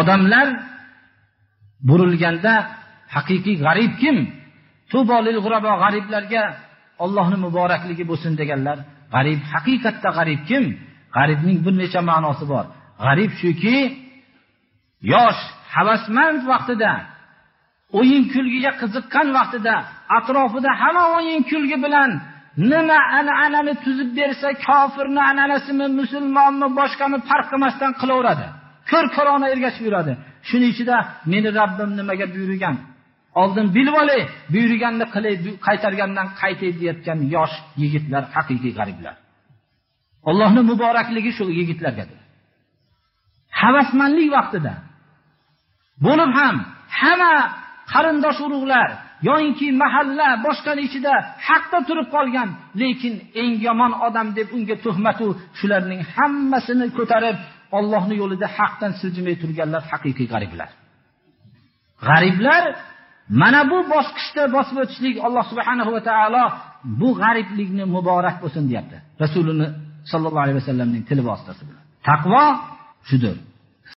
odamlar burilganda haqiqiy g'arib kim? G'ariblarga ollohni muborakligi bo'lsin deganlar g'arib haqiqatda g'arib kim? G'aribning bir necha ma'nosi bor. G'arib shuki yosh havasmand vaqtida o'yin kulgiga qiziqqan vaqtida atrofida hamma o'yin kulgi bilan nima an'anani tuzib bersa kofirni an'anasimi musulmonmi boshqami farq qilmasdan qilaveradi. Ko'r ko'rona ergashib yuradi. Shuning ichida meni rabbim nimaga buyurgan? Oldin bilib olay buyurganni qilay qaytargandan qaytay deyayotgan yosh yigitlar haqiqiy g'ariblar. Allohni muborakligi shu yigitlargadir havasmandlik vaqtida bo'lib ham hamma qarindosh urug'lar yoinki mahalla boshqani ichida haqda turib qolgan lekin eng yomon odam deb unga tuhmatu shularning hammasini ko'tarib Allohning yo'lida haqdan siljimay turganlar haqiqiy g'ariblar. G'ariblar mana bu bosqichda bosib o'tishlik alloh subhanahu va taolo bu g'ariblikni muborak bo'lsin deyapti. Rasulini sollallohu alayhi vasallamning tili vositasi bilan taqvo shudur.